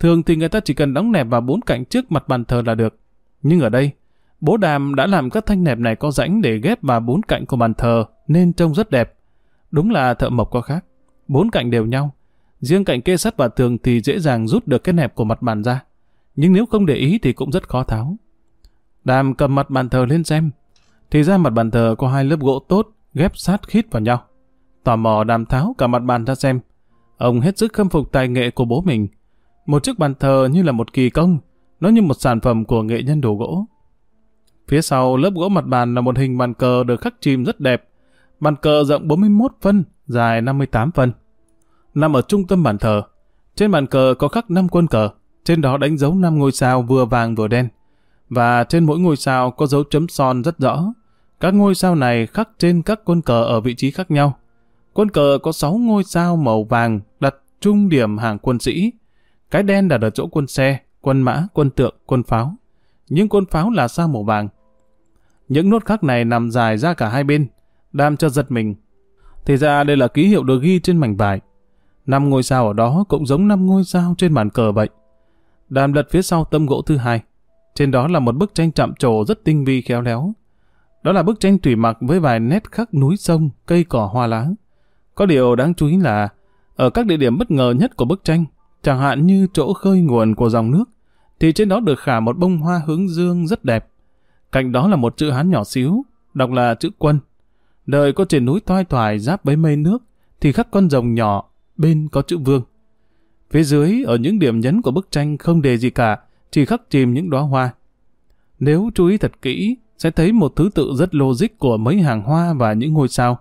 Thường thì người ta chỉ cần đóng nẹp vào bốn cạnh trước mặt bàn thờ là được. Nhưng ở đây, bố đàm đã làm các thanh nẹp này có rãnh để ghép vào bốn cạnh của bàn thờ nên trông rất đẹp. Đúng là thợ mộc có khác. Bốn cạnh đều nhau. Riêng cạnh kê sắt và tường thì dễ dàng rút được cái nẹp của mặt bàn ra. Nhưng nếu không để ý thì cũng rất khó tháo. Đàm cầm mặt bàn thờ lên xem. Thì ra mặt bàn thờ có hai lớp gỗ tốt ghép sát khít vào nhau. Tò mò đàm tháo cả mặt bàn ra xem. Ông hết sức khâm phục tài nghệ của bố mình. Một chiếc bàn thờ như là một kỳ công, nó như một sản phẩm của nghệ nhân đồ gỗ. Phía sau lớp gỗ mặt bàn là một hình bàn cờ được khắc chìm rất đẹp. Bàn cờ rộng 41 phân, dài 58 phân. Nằm ở trung tâm bàn thờ. Trên bàn cờ có khắc 5 quân cờ, trên đó đánh dấu 5 ngôi sao vừa vàng vừa đen. Và trên mỗi ngôi sao có dấu chấm son rất rõ. Các ngôi sao này khắc trên các quân cờ ở vị trí khác nhau. Quân cờ có 6 ngôi sao màu vàng đặt trung điểm hàng quân sĩ. Cái đen đặt ở chỗ quân xe, quân mã, quân tượng, quân pháo. Nhưng quân pháo là sao màu vàng. Những nốt khắc này nằm dài ra cả hai bên, đam cho giật mình. Thì ra đây là ký hiệu được ghi trên mảnh vải. Năm ngôi sao ở đó cũng giống năm ngôi sao trên bàn cờ vậy. Đàm lật phía sau tâm gỗ thứ hai. Trên đó là một bức tranh chạm trổ rất tinh vi khéo léo. Đó là bức tranh thủy mặc với vài nét khắc núi sông, cây cỏ hoa lá. Có điều đáng chú ý là, ở các địa điểm bất ngờ nhất của bức tranh, chẳng hạn như chỗ khơi nguồn của dòng nước, thì trên đó được khả một bông hoa hướng dương rất đẹp. Cạnh đó là một chữ hán nhỏ xíu, đọc là chữ quân. Đời có trên núi toai toài giáp với mây nước, thì khắc con rồng nhỏ, bên có chữ vương. Phía dưới, ở những điểm nhấn của bức tranh không đề gì cả, chỉ khắc chìm những đóa hoa. Nếu chú ý thật kỹ, sẽ thấy một thứ tự rất logic của mấy hàng hoa và những ngôi sao.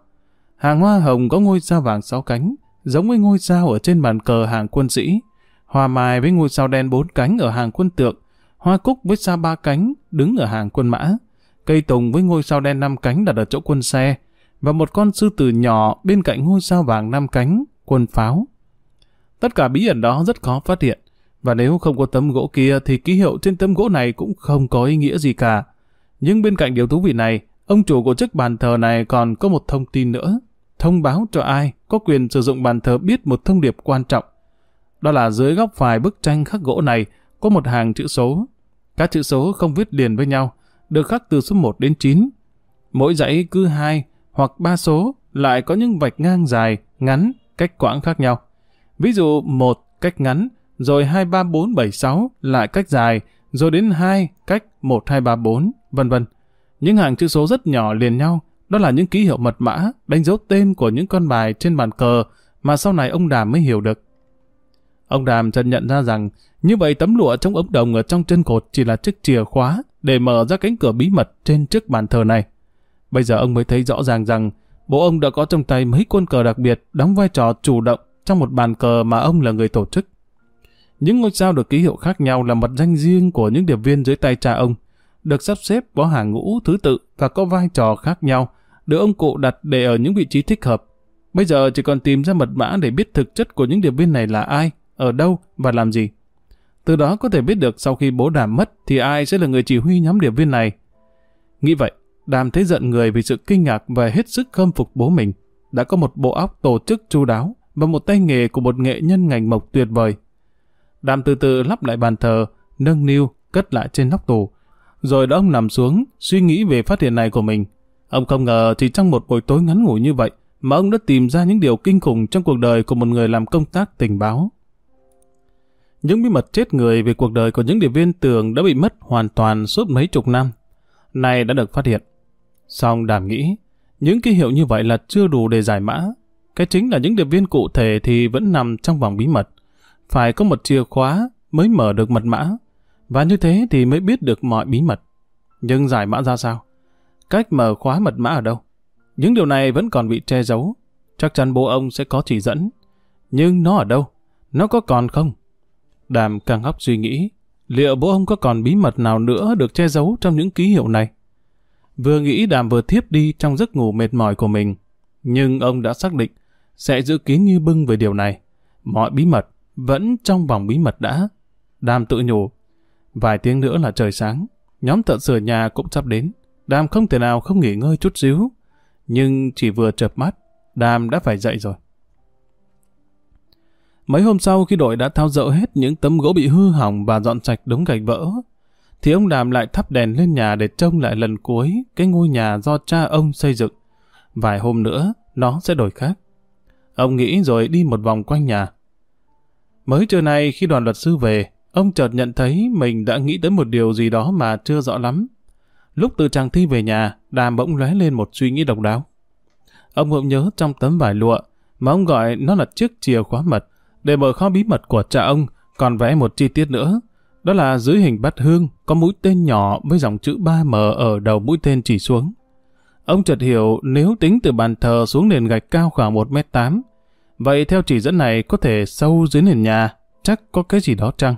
Hàng hoa hồng có ngôi sao vàng sáu cánh, giống với ngôi sao ở trên bàn cờ hàng quân sĩ. Hoa mai với ngôi sao đen bốn cánh ở hàng quân tượng. Hoa cúc với sa ba cánh đứng ở hàng quân mã. Cây tùng với ngôi sao đen năm cánh đặt ở chỗ quân xe. Và một con sư tử nhỏ bên cạnh ngôi sao vàng năm cánh, quân pháo. Tất cả bí ẩn đó rất khó phát hiện. Và nếu không có tấm gỗ kia thì ký hiệu trên tấm gỗ này cũng không có ý nghĩa gì cả. Nhưng bên cạnh điều thú vị này, ông chủ của chiếc bàn thờ này còn có một thông tin nữa. Thông báo cho ai có quyền sử dụng bàn thờ biết một thông điệp quan trọng. Đó là dưới góc phải bức tranh khắc gỗ này có một hàng chữ số. Các chữ số không viết liền với nhau, được khắc từ số 1 đến 9. Mỗi dãy cứ 2 hoặc 3 số lại có những vạch ngang dài, ngắn, cách quãng khác nhau. Ví dụ 1 cách ngắn, rồi 2, 3, 4, 7, 6 lại cách dài, rồi đến 2 cách 1, 2, 3, 4, vân vân. Những hàng chữ số rất nhỏ liền nhau, đó là những ký hiệu mật mã, đánh dấu tên của những con bài trên bàn cờ mà sau này ông Đàm mới hiểu được. Ông Đàm chợt nhận ra rằng như vậy tấm lụa trong ống đồng ở trong chân cột chỉ là chiếc chìa khóa để mở ra cánh cửa bí mật trên chiếc bàn thờ này. Bây giờ ông mới thấy rõ ràng rằng bố ông đã có trong tay mấy quân cờ đặc biệt đóng vai trò chủ động trong một bàn cờ mà ông là người tổ chức. Những ngôi sao được ký hiệu khác nhau là mật danh riêng của những điệp viên dưới tay cha ông, được sắp xếp có hàng ngũ thứ tự và có vai trò khác nhau, được ông cụ đặt để ở những vị trí thích hợp. Bây giờ chỉ còn tìm ra mật mã để biết thực chất của những điệp viên này là ai, ở đâu và làm gì. Từ đó có thể biết được sau khi bố Đàm mất thì ai sẽ là người chỉ huy nhóm điệp viên này. Nghĩ vậy, Đàm thấy giận người vì sự kinh ngạc và hết sức khâm phục bố mình. Đã có một bộ óc tổ chức chu đáo và một tay nghề của một nghệ nhân ngành mộc tuyệt vời. Đàm từ từ lắp lại bàn thờ, nâng niu, cất lại trên nóc tủ. Rồi đó ông nằm xuống, suy nghĩ về phát hiện này của mình. Ông không ngờ chỉ trong một buổi tối ngắn ngủi như vậy mà ông đã tìm ra những điều kinh khủng trong cuộc đời của một người làm công tác tình báo. Những bí mật chết người về cuộc đời của những điệp viên tường đã bị mất hoàn toàn suốt mấy chục năm. nay đã được phát hiện. Song đàm nghĩ, những ký hiệu như vậy là chưa đủ để giải mã. Cái chính là những điệp viên cụ thể thì vẫn nằm trong vòng bí mật. Phải có một chìa khóa mới mở được mật mã. Và như thế thì mới biết được mọi bí mật. Nhưng giải mã ra sao? Cách mở khóa mật mã ở đâu? Những điều này vẫn còn bị che giấu. Chắc chắn bố ông sẽ có chỉ dẫn. Nhưng nó ở đâu? Nó có còn không? Đàm càng hóc suy nghĩ. Liệu bố ông có còn bí mật nào nữa được che giấu trong những ký hiệu này? vừa nghĩ đàm vừa thiếp đi trong giấc ngủ mệt mỏi của mình. Nhưng ông đã xác định sẽ giữ kín như bưng về điều này. Mọi bí mật vẫn trong vòng bí mật đã. Đàm tự nhủ. Vài tiếng nữa là trời sáng. Nhóm thợ sửa nhà cũng sắp đến. Đàm không thể nào không nghỉ ngơi chút xíu. Nhưng chỉ vừa chợp mắt, Đàm đã phải dậy rồi. Mấy hôm sau khi đội đã thao dỡ hết những tấm gỗ bị hư hỏng và dọn sạch đống gạch vỡ, thì ông Đàm lại thắp đèn lên nhà để trông lại lần cuối cái ngôi nhà do cha ông xây dựng. Vài hôm nữa, nó sẽ đổi khác. Ông nghĩ rồi đi một vòng quanh nhà. Mới trưa nay khi đoàn luật sư về, ông chợt nhận thấy mình đã nghĩ tới một điều gì đó mà chưa rõ lắm. Lúc từ chàng thi về nhà, Đàm bỗng lóe lên một suy nghĩ độc đáo. Ông ngậm nhớ trong tấm vải lụa, mà ông gọi nó là chiếc chìa khóa mật, để mở kho bí mật của cha ông, còn vẽ một chi tiết nữa. Đó là dưới hình bát hương, có mũi tên nhỏ với dòng chữ 3M ở đầu mũi tên chỉ xuống. Ông chợt hiểu nếu tính từ bàn thờ xuống nền gạch cao khoảng 1m8, vậy theo chỉ dẫn này có thể sâu dưới nền nhà, chắc có cái gì đó chăng?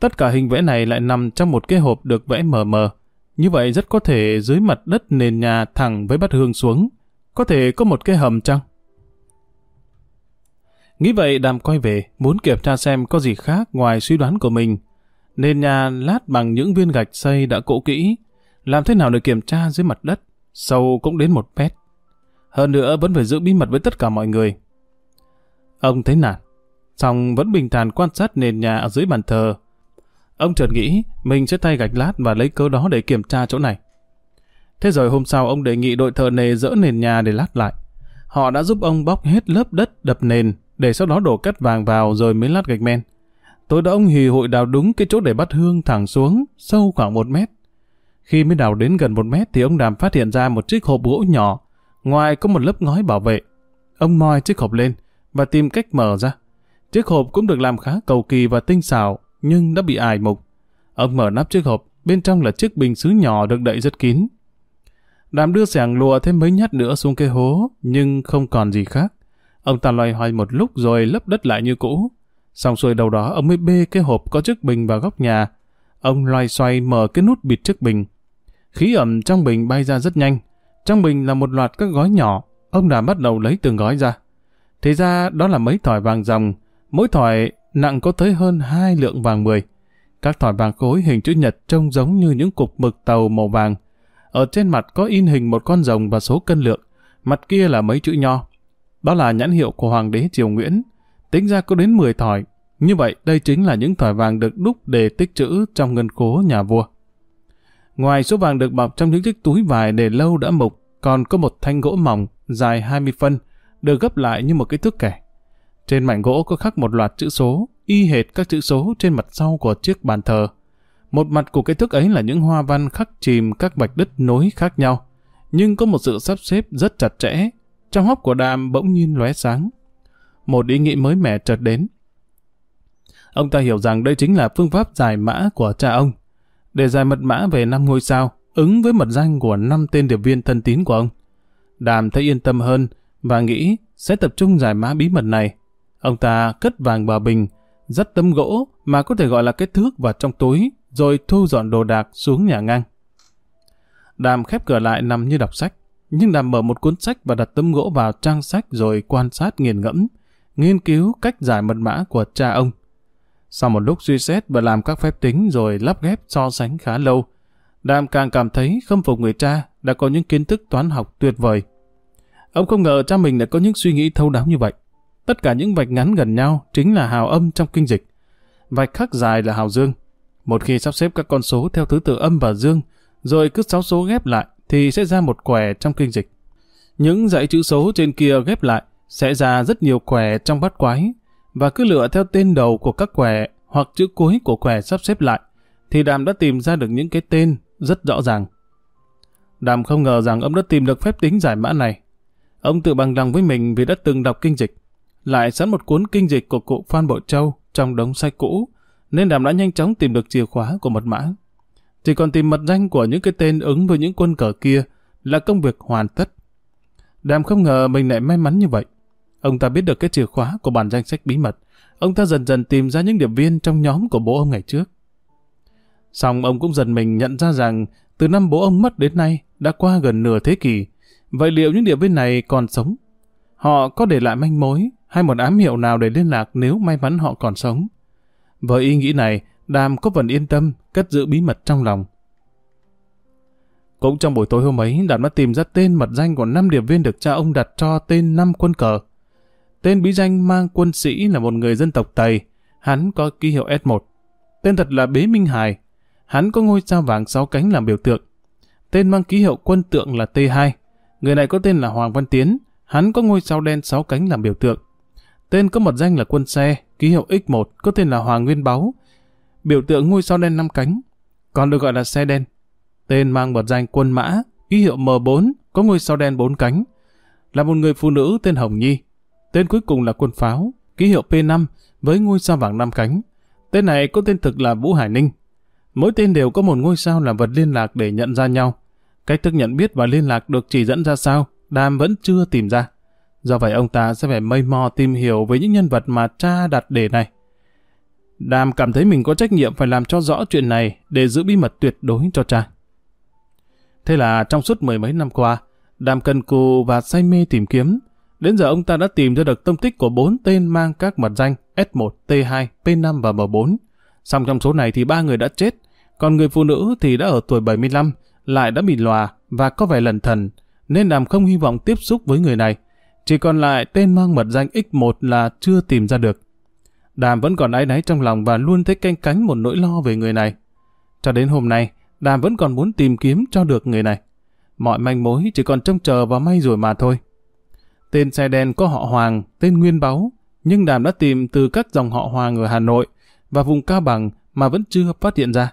Tất cả hình vẽ này lại nằm trong một cái hộp được vẽ mờ mờ. Như vậy rất có thể dưới mặt đất nền nhà thẳng với bát hương xuống, có thể có một cái hầm chăng? Nghĩ vậy đàm quay về, muốn kiểm tra xem có gì khác ngoài suy đoán của mình. Nền nhà lát bằng những viên gạch xây đã cỗ kỹ. Làm thế nào để kiểm tra dưới mặt đất? Sâu cũng đến một mét. Hơn nữa vẫn phải giữ bí mật với tất cả mọi người. Ông thấy nản. Xong vẫn bình thản quan sát nền nhà ở dưới bàn thờ. Ông chợt nghĩ mình sẽ thay gạch lát và lấy cớ đó để kiểm tra chỗ này. Thế rồi hôm sau ông đề nghị đội thợ nề dỡ nền nhà để lát lại. Họ đã giúp ông bóc hết lớp đất đập nền để sau đó đổ cắt vàng vào rồi mới lát gạch men. Tối đó ông hì hội đào đúng cái chỗ để bắt hương thẳng xuống, sâu khoảng một mét. Khi mới đào đến gần một mét thì ông Đàm phát hiện ra một chiếc hộp gỗ nhỏ, ngoài có một lớp ngói bảo vệ. Ông moi chiếc hộp lên và tìm cách mở ra. Chiếc hộp cũng được làm khá cầu kỳ và tinh xảo, nhưng đã bị ải mục. Ông mở nắp chiếc hộp, bên trong là chiếc bình sứ nhỏ được đậy rất kín. Đàm đưa sẻng lùa thêm mấy nhát nữa xuống cái hố, nhưng không còn gì khác. Ông ta loay hoay một lúc rồi lấp đất lại như cũ. Xong xuôi đầu đó, ông mới bê cái hộp có chiếc bình vào góc nhà. Ông loay xoay mở cái nút bịt chiếc bình. Khí ẩm trong bình bay ra rất nhanh. Trong bình là một loạt các gói nhỏ. Ông đã bắt đầu lấy từng gói ra. Thế ra, đó là mấy thỏi vàng dòng. Mỗi thỏi nặng có tới hơn hai lượng vàng mười. Các thỏi vàng khối hình chữ nhật trông giống như những cục mực tàu màu vàng. Ở trên mặt có in hình một con rồng và số cân lượng. Mặt kia là mấy chữ nho. Đó là nhãn hiệu của Hoàng đế Triều Nguyễn. Tính ra có đến 10 thỏi. Như vậy, đây chính là những thỏi vàng được đúc để tích trữ trong ngân cố nhà vua. Ngoài số vàng được bọc trong những chiếc túi vải để lâu đã mục, còn có một thanh gỗ mỏng dài 20 phân, được gấp lại như một cái thước kẻ. Trên mảnh gỗ có khắc một loạt chữ số, y hệt các chữ số trên mặt sau của chiếc bàn thờ. Một mặt của cái thước ấy là những hoa văn khắc chìm các vạch đất nối khác nhau, nhưng có một sự sắp xếp rất chặt chẽ. Trong hốc của đàm bỗng nhiên lóe sáng. Một ý nghĩ mới mẻ chợt đến. Ông ta hiểu rằng đây chính là phương pháp giải mã của cha ông. Để giải mật mã về năm ngôi sao, ứng với mật danh của năm tên điệp viên thân tín của ông. Đàm thấy yên tâm hơn và nghĩ sẽ tập trung giải mã bí mật này. Ông ta cất vàng vào bình, dắt tấm gỗ mà có thể gọi là cái thước vào trong túi, rồi thu dọn đồ đạc xuống nhà ngang. Đàm khép cửa lại nằm như đọc sách, nhưng Đàm mở một cuốn sách và đặt tấm gỗ vào trang sách rồi quan sát nghiền ngẫm, nghiên cứu cách giải mật mã của cha ông. Sau một lúc suy xét và làm các phép tính rồi lắp ghép so sánh khá lâu, Đàm càng cảm thấy khâm phục người cha đã có những kiến thức toán học tuyệt vời. Ông không ngờ cha mình đã có những suy nghĩ thâu đáo như vậy. Tất cả những vạch ngắn gần nhau chính là hào âm trong kinh dịch. Vạch khắc dài là hào dương. Một khi sắp xếp các con số theo thứ tự âm và dương, rồi cứ sáu số ghép lại, thì sẽ ra một quẻ trong kinh dịch. Những dãy chữ số trên kia ghép lại sẽ ra rất nhiều quẻ trong bát quái, và cứ lựa theo tên đầu của các quẻ hoặc chữ cuối của quẻ sắp xếp lại, thì Đàm đã tìm ra được những cái tên rất rõ ràng. Đàm không ngờ rằng ông đã tìm được phép tính giải mã này. Ông tự bằng lòng với mình vì đã từng đọc kinh dịch, lại sẵn một cuốn kinh dịch của cụ Phan Bội Châu trong đống sách cũ, nên Đàm đã nhanh chóng tìm được chìa khóa của mật mã. Chỉ còn tìm mật danh của những cái tên ứng với những quân cờ kia là công việc hoàn tất. Đàm không ngờ mình lại may mắn như vậy. Ông ta biết được cái chìa khóa của bản danh sách bí mật. Ông ta dần dần tìm ra những điệp viên trong nhóm của bố ông ngày trước. Xong ông cũng dần mình nhận ra rằng từ năm bố ông mất đến nay, đã qua gần nửa thế kỷ. Vậy liệu những điệp viên này còn sống? Họ có để lại manh mối hay một ám hiệu nào để liên lạc nếu may mắn họ còn sống? Với ý nghĩ này, Đàm có phần yên tâm, cất giữ bí mật trong lòng. Cũng trong buổi tối hôm ấy, Đàm đã tìm ra tên mật danh của năm điệp viên được cha ông đặt cho tên năm quân cờ. Tên bí danh mang quân sĩ là một người dân tộc Tây, hắn có ký hiệu S1. Tên thật là Bế Minh Hải, hắn có ngôi sao vàng sáu cánh làm biểu tượng. Tên mang ký hiệu quân tượng là T2, người này có tên là Hoàng Văn Tiến, hắn có ngôi sao đen sáu cánh làm biểu tượng. Tên có mật danh là quân xe, ký hiệu X1, có tên là Hoàng Nguyên Báu, biểu tượng ngôi sao đen năm cánh, còn được gọi là xe đen. Tên mang mật danh quân mã, ký hiệu M4, có ngôi sao đen bốn cánh, là một người phụ nữ tên Hồng Nhi. Tên cuối cùng là quân pháo, ký hiệu P5 với ngôi sao vàng năm cánh. Tên này có tên thực là Vũ Hải Ninh. Mỗi tên đều có một ngôi sao làm vật liên lạc để nhận ra nhau. Cách thức nhận biết và liên lạc được chỉ dẫn ra sao, Đàm vẫn chưa tìm ra. Do vậy ông ta sẽ phải mây mò tìm hiểu về những nhân vật mà cha đặt đề này. Đàm cảm thấy mình có trách nhiệm phải làm cho rõ chuyện này để giữ bí mật tuyệt đối cho cha. Thế là trong suốt mười mấy năm qua, Đàm cần cù và say mê tìm kiếm. Đến giờ ông ta đã tìm ra được tông tích của bốn tên mang các mật danh S1, T2, P5 và M4. Song trong số này thì ba người đã chết, còn người phụ nữ thì đã ở tuổi 75, lại đã bị lòa và có vẻ lẩn thần, nên Đàm không hy vọng tiếp xúc với người này. Chỉ còn lại tên mang mật danh X1 là chưa tìm ra được. Đàm vẫn còn áy náy trong lòng và luôn thấy canh cánh một nỗi lo về người này. Cho đến hôm nay, Đàm vẫn còn muốn tìm kiếm cho được người này. Mọi manh mối chỉ còn trông chờ vào may rồi mà thôi. Tên xe đen có họ Hoàng, tên Nguyên Báu, nhưng Đàm đã tìm từ các dòng họ Hoàng ở Hà Nội và vùng Cao Bằng mà vẫn chưa phát hiện ra.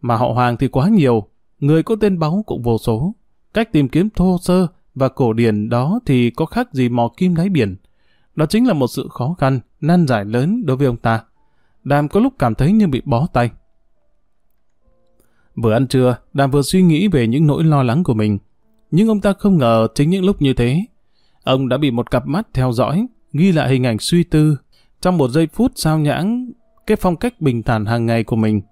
Mà họ Hoàng thì quá nhiều, người có tên Báu cũng vô số. Cách tìm kiếm thô sơ và cổ điển đó thì có khác gì mò kim đáy biển. Đó chính là một sự khó khăn, nan giải lớn đối với ông ta. Đàm có lúc cảm thấy như bị bó tay. Vừa ăn trưa, Đàm vừa suy nghĩ về những nỗi lo lắng của mình. Nhưng ông ta không ngờ chính những lúc như thế, ông đã bị một cặp mắt theo dõi, ghi lại hình ảnh suy tư, trong một giây phút sao nhãng cái phong cách bình thản hàng ngày của mình.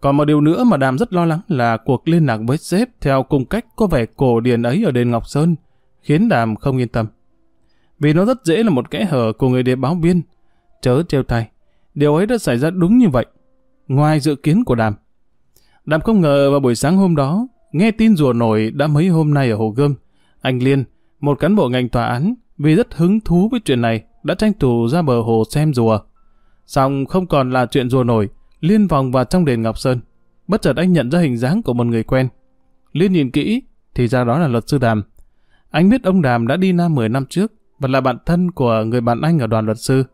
Còn một điều nữa mà Đàm rất lo lắng là cuộc liên lạc với sếp theo cung cách có vẻ cổ điển ấy ở đền Ngọc Sơn, khiến Đàm không yên tâm. Vì nó rất dễ là một kẽ hở của người địa báo viên. Chớ trêu tay, điều ấy đã xảy ra đúng như vậy, ngoài dự kiến của Đàm. Đàm không ngờ vào buổi sáng hôm đó, nghe tin rùa nổi đã mấy hôm nay ở Hồ Gươm. Anh Liên, một cán bộ ngành tòa án, vì rất hứng thú với chuyện này, đã tranh thủ ra bờ hồ xem rùa. Xong không còn là chuyện rùa nổi, Liên vòng vào trong đền Ngọc Sơn. Bất chợt anh nhận ra hình dáng của một người quen. Liên nhìn kỹ, thì ra đó là luật sư Đàm. Anh biết ông Đàm đã đi Nam 10 năm trước và là bạn thân của người bạn anh ở đoàn luật sư.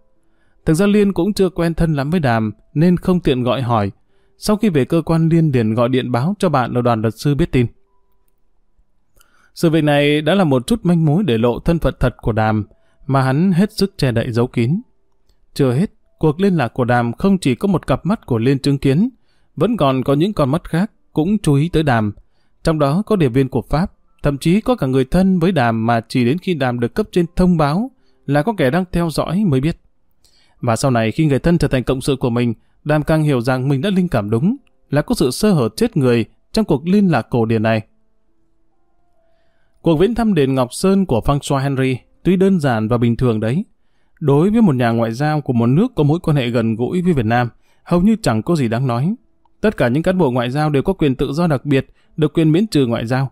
Thực ra Liên cũng chưa quen thân lắm với Đàm nên không tiện gọi hỏi. Sau khi về cơ quan Liên liền gọi điện báo cho bạn ở đoàn luật sư biết tin. Sự việc này đã là một chút manh mối để lộ thân phận thật của Đàm mà hắn hết sức che đậy giấu kín. Chưa hết, cuộc liên lạc của Đàm không chỉ có một cặp mắt của Liên chứng kiến, vẫn còn có những con mắt khác cũng chú ý tới Đàm. Trong đó có điệp viên của Pháp, thậm chí có cả người thân với Đàm mà chỉ đến khi Đàm được cấp trên thông báo là có kẻ đang theo dõi mới biết. Và sau này khi người thân trở thành cộng sự của mình, Đàm càng hiểu rằng mình đã linh cảm đúng, là có sự sơ hở chết người trong cuộc liên lạc cổ điển này. Cuộc viễn thăm đền Ngọc Sơn của François Henry tuy đơn giản và bình thường đấy. Đối với một nhà ngoại giao của một nước có mối quan hệ gần gũi với Việt Nam, hầu như chẳng có gì đáng nói. Tất cả những cán bộ ngoại giao đều có quyền tự do đặc biệt, được quyền miễn trừ ngoại giao.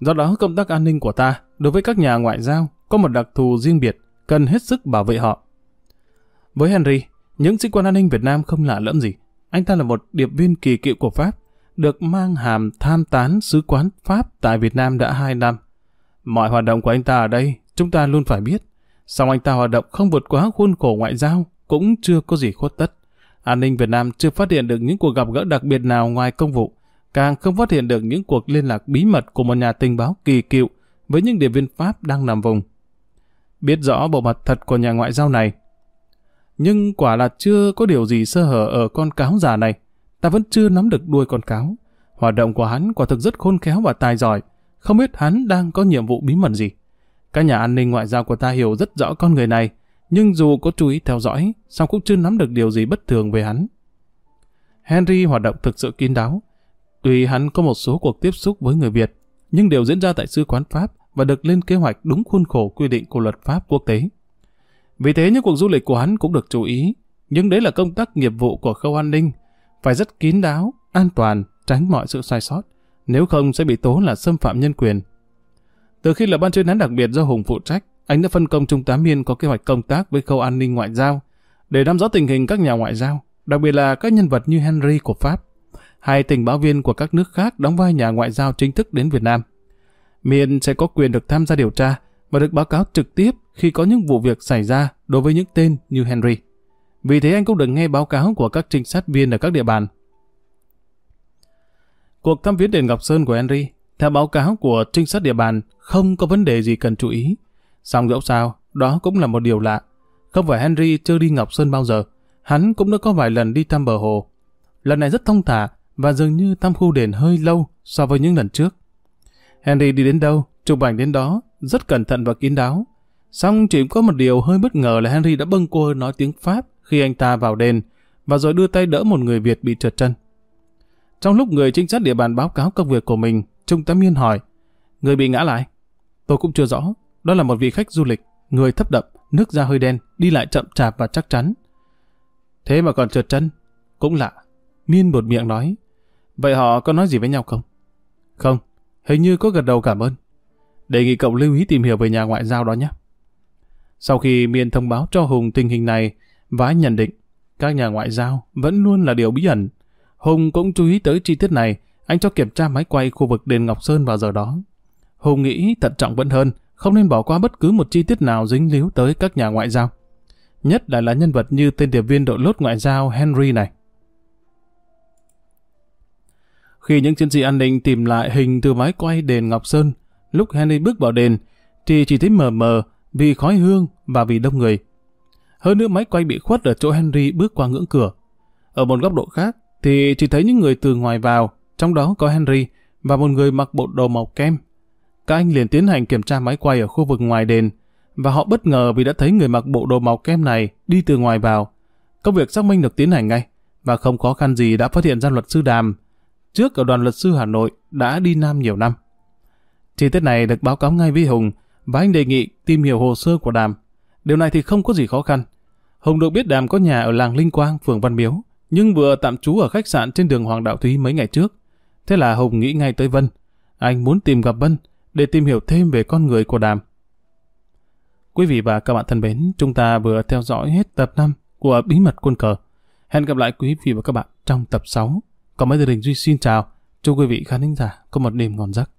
Do đó công tác an ninh của ta đối với các nhà ngoại giao có một đặc thù riêng biệt, cần hết sức bảo vệ họ. Với Henry, những sĩ quan an ninh Việt Nam không lạ lẫm gì. Anh ta là một điệp viên kỳ cựu của Pháp, được mang hàm tham tán sứ quán Pháp tại Việt Nam đã 2 năm. Mọi hoạt động của anh ta ở đây, chúng ta luôn phải biết. Song anh ta hoạt động không vượt quá khuôn khổ ngoại giao, cũng chưa có gì khuất tất. An ninh Việt Nam chưa phát hiện được những cuộc gặp gỡ đặc biệt nào ngoài công vụ, càng không phát hiện được những cuộc liên lạc bí mật của một nhà tình báo kỳ cựu với những điệp viên Pháp đang nằm vùng. Biết rõ bộ mặt thật của nhà ngoại giao này, nhưng quả là chưa có điều gì sơ hở ở con cáo già này. Ta vẫn chưa nắm được đuôi con cáo. Hoạt động của hắn quả thực rất khôn khéo và tài giỏi. Không biết hắn đang có nhiệm vụ bí mật gì. Các nhà an ninh ngoại giao của ta hiểu rất rõ con người này, nhưng dù có chú ý theo dõi, song cũng chưa nắm được điều gì bất thường về hắn. Henry hoạt động thực sự kín đáo. Tuy hắn có một số cuộc tiếp xúc với người Việt, nhưng đều diễn ra tại Sư quán Pháp và được lên kế hoạch đúng khuôn khổ quy định của luật pháp quốc tế. Vì thế những cuộc du lịch của hắn cũng được chú ý, nhưng đấy là công tác nghiệp vụ của khâu an ninh, phải rất kín đáo, an toàn, tránh mọi sự sai sót, nếu không sẽ bị tố là xâm phạm nhân quyền. Từ khi là ban chuyên án đặc biệt do Hùng phụ trách, anh đã phân công Trung tá Miên có kế hoạch công tác với khâu an ninh ngoại giao, để nắm rõ tình hình các nhà ngoại giao, đặc biệt là các nhân vật như Henry của Pháp, hay tình báo viên của các nước khác đóng vai nhà ngoại giao chính thức đến Việt Nam. miền sẽ có quyền được tham gia điều tra và được báo cáo trực tiếp khi có những vụ việc xảy ra đối với những tên như Henry. Vì thế anh cũng được nghe báo cáo của các trinh sát viên ở các địa bàn. Cuộc thăm viếng đền Ngọc Sơn của Henry, theo báo cáo của trinh sát địa bàn, không có vấn đề gì cần chú ý. Song dẫu sao, đó cũng là một điều lạ. Không phải Henry chưa đi Ngọc Sơn bao giờ, hắn cũng đã có vài lần đi thăm bờ hồ. Lần này rất thông thả và dường như thăm khu đền hơi lâu so với những lần trước. Henry đi đến đâu, chụp ảnh đến đó, rất cẩn thận và kín đáo. Xong chỉ có một điều hơi bất ngờ là Henry đã bâng quơ nói tiếng Pháp khi anh ta vào đền và rồi đưa tay đỡ một người Việt bị trượt chân. Trong lúc người trinh sát địa bàn báo cáo công việc của mình, Trung tá Miên hỏi, người bị ngã lại. Tôi cũng chưa rõ, đó là một vị khách du lịch, người thấp đậm, nước da hơi đen, đi lại chậm chạp và chắc chắn. Thế mà còn trượt chân, cũng lạ. Miên bột miệng nói, vậy họ có nói gì với nhau không? Không, hình như có gật đầu cảm ơn. Đề nghị cậu lưu ý tìm hiểu về nhà ngoại giao đó nhé. Sau khi Miên thông báo cho Hùng tình hình này, và nhận định, các nhà ngoại giao vẫn luôn là điều bí ẩn. Hùng cũng chú ý tới chi tiết này, anh cho kiểm tra máy quay khu vực đền Ngọc Sơn vào giờ đó. Hùng nghĩ thận trọng vẫn hơn, không nên bỏ qua bất cứ một chi tiết nào dính líu tới các nhà ngoại giao. Nhất là là nhân vật như tên điệp viên đội lốt ngoại giao Henry này. Khi những chiến sĩ an ninh tìm lại hình từ máy quay đền Ngọc Sơn, lúc Henry bước vào đền, thì chỉ thấy mờ mờ vì khói hương và vì đông người. Hơn nữa máy quay bị khuất ở chỗ Henry bước qua ngưỡng cửa. Ở một góc độ khác thì chỉ thấy những người từ ngoài vào, trong đó có Henry và một người mặc bộ đồ màu kem. Các anh liền tiến hành kiểm tra máy quay ở khu vực ngoài đền và họ bất ngờ vì đã thấy người mặc bộ đồ màu kem này đi từ ngoài vào. Công việc xác minh được tiến hành ngay và không khó khăn gì đã phát hiện ra luật sư Đàm trước ở đoàn luật sư Hà Nội đã đi Nam nhiều năm. Chi tiết này được báo cáo ngay với Hùng và anh đề nghị tìm hiểu hồ sơ của Đàm. Điều này thì không có gì khó khăn. Hùng được biết Đàm có nhà ở làng Linh Quang, phường Văn Miếu, nhưng vừa tạm trú ở khách sạn trên đường Hoàng Đạo Thúy mấy ngày trước. Thế là Hùng nghĩ ngay tới Vân. Anh muốn tìm gặp Vân để tìm hiểu thêm về con người của Đàm. Quý vị và các bạn thân mến, chúng ta vừa theo dõi hết tập 5 của Bí mật quân cờ. Hẹn gặp lại quý vị và các bạn trong tập 6. Còn bây giờ Đình Duy xin chào. Chúc quý vị khán giả có một đêm ngon giấc.